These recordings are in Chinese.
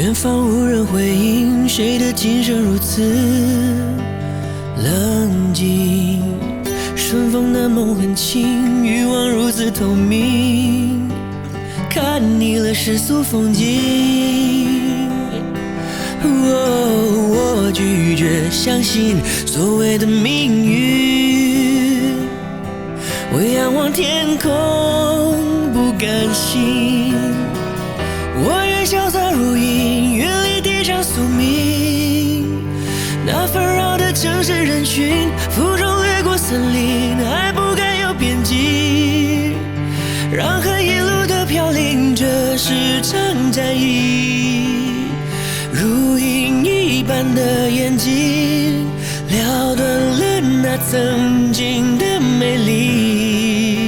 远方无人回应，谁的琴声如此冷静？顺风的梦很轻，欲望如此透明，看腻了世俗风景。哦，我拒绝相信所谓的命运，我仰望天空，不甘心。我愿潇洒如鹰，城市人群，负重掠过森林，爱不该有边际。让恨一路的飘零，这是场战役。如影一般的眼睛，了断了那曾经的美丽。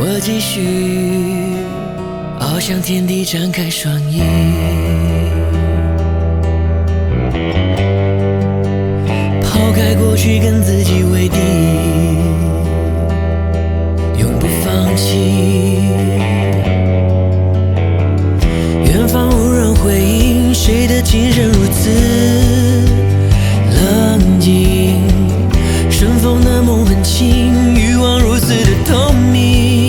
我继续。翱翔天地，张开双翼，抛开过去，跟自己为敌，永不放弃。远方无人回应，谁的琴声如此冷静？顺风的梦很轻，欲望如此的透明。